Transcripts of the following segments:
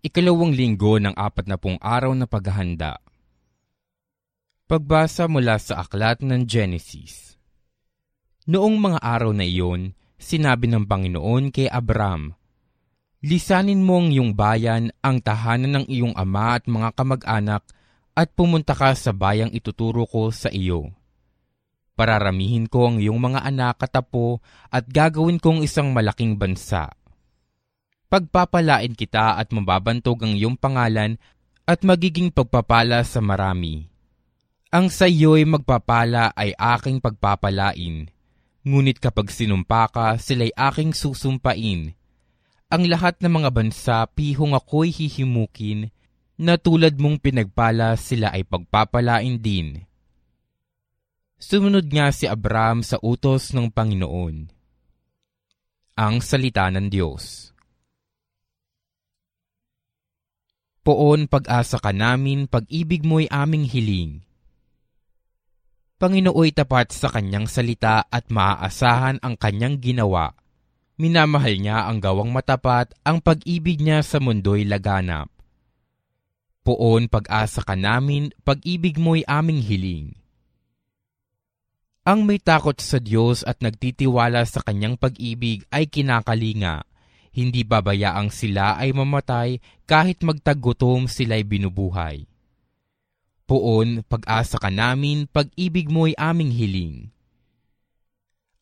ikalawang linggo ng apat na pong araw na paghahanda. Pagbasa mula sa aklat ng Genesis. Noong mga araw na iyon, sinabi ng Panginoon kay Abram, Lisanin mo ang iyong bayan, ang tahanan ng iyong ama at mga kamag-anak, at pumunta ka sa bayang ituturo ko sa iyo. Pararamihin ko ang iyong mga anak katapo at gagawin kong isang malaking bansa pagpapalain kita at mababantog ang iyong pangalan at magiging pagpapala sa marami. Ang sa iyo'y magpapala ay aking pagpapalain. Ngunit kapag sinumpa ka, sila'y aking susumpain. Ang lahat ng mga bansa pihong ako'y hihimukin, na tulad mong pinagpala sila ay pagpapalain din. Sumunod nga si Abraham sa utos ng Panginoon. Ang Salita ng Diyos Poon pag-asa ka namin, pag-ibig mo'y aming hiling. Panginooy tapat sa kanyang salita at maaasahan ang kanyang ginawa. Minamahal niya ang gawang matapat, ang pag-ibig niya sa mundo'y laganap. Poon pag-asa ka namin, pag-ibig mo'y aming hiling. Ang may takot sa Diyos at nagtitiwala sa kanyang pag-ibig ay kinakalinga hindi babayaang sila ay mamatay kahit magtagutom sila'y binubuhay. Poon, pag-asa ka namin, pag-ibig mo'y aming hiling.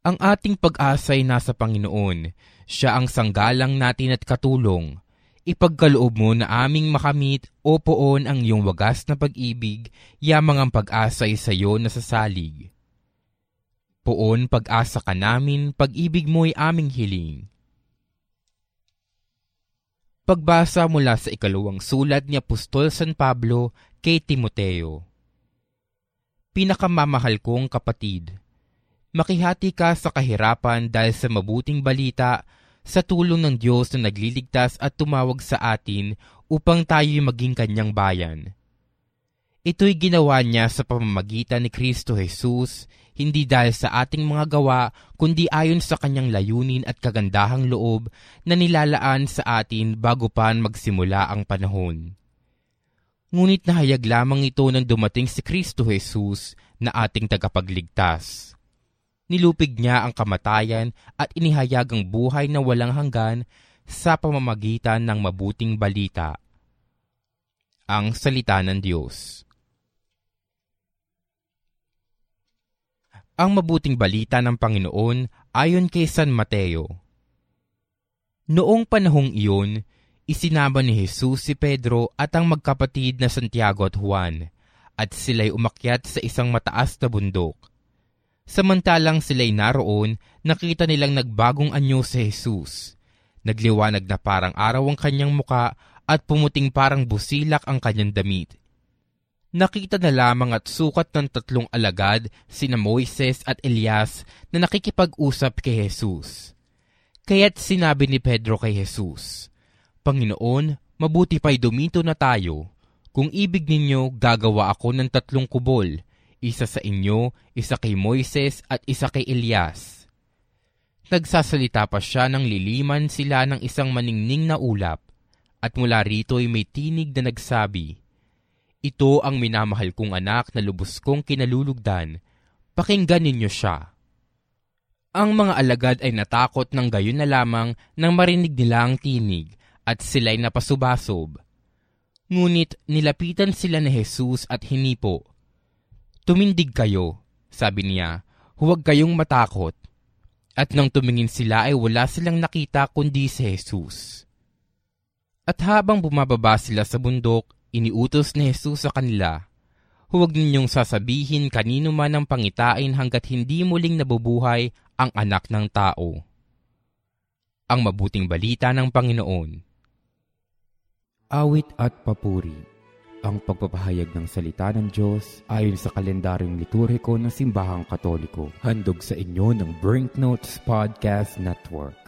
Ang ating pag-asa ay nasa Panginoon. Siya ang sanggalang natin at katulong. Ipagkaloob mo na aming makamit o poon ang iyong wagas na pag-ibig, yamang ang pag-asa ay sa iyo nasasalig. Poon pag-asa ka namin, pag-ibig mo'y aming hiling. Pagbasa mula sa ikalawang sulat ni Apostol San Pablo kay Timoteo. Pinakamamahal kong kapatid, makihati ka sa kahirapan dahil sa mabuting balita sa tulong ng Diyos na nagliligtas at tumawag sa atin upang tayo'y maging kanyang bayan. Ito'y ginawa niya sa pamamagitan ni Kristo Jesus, hindi dahil sa ating mga gawa, kundi ayon sa kanyang layunin at kagandahang loob na nilalaan sa atin bago pa magsimula ang panahon. Ngunit nahayag lamang ito nang dumating si Kristo Jesus na ating tagapagligtas. Nilupig niya ang kamatayan at inihayag ang buhay na walang hanggan sa pamamagitan ng mabuting balita. Ang Salita ng Diyos ang mabuting balita ng Panginoon ayon kay San Mateo. Noong panahong iyon, isinama ni Jesus si Pedro at ang magkapatid na Santiago at Juan, at sila'y umakyat sa isang mataas na bundok. Samantalang sila'y naroon, nakita nilang nagbagong anyo si Jesus. Nagliwanag na parang araw ang kanyang muka at pumuting parang busilak ang kanyang damit nakita na lamang at sukat ng tatlong alagad, sina Moises at Elias, na nakikipag-usap kay Jesus. Kaya't sinabi ni Pedro kay Jesus, Panginoon, mabuti pa'y dumito na tayo. Kung ibig ninyo, gagawa ako ng tatlong kubol, isa sa inyo, isa kay Moises at isa kay Elias. Nagsasalita pa siya ng liliman sila ng isang maningning na ulap, at mula rito'y may tinig na nagsabi, ito ang minamahal kong anak na lubos kong kinalulugdan. Pakinggan ninyo siya. Ang mga alagad ay natakot ng gayon na lamang nang marinig nila ang tinig at sila'y napasubasob. Ngunit nilapitan sila ni Jesus at hinipo. Tumindig kayo, sabi niya, huwag kayong matakot. At nang tumingin sila ay wala silang nakita kundi si Jesus. At habang bumababa sila sa bundok, Iniutos ni Jesus sa kanila, Huwag ninyong sasabihin kanino man ang pangitain hanggat hindi muling nabubuhay ang anak ng tao. Ang mabuting balita ng Panginoon. Awit at papuri ang pagpapahayag ng salita ng Diyos ayon sa kalendaryong liturhiko ng Simbahang Katoliko. Handog sa inyo ng Brinknotes Podcast Network.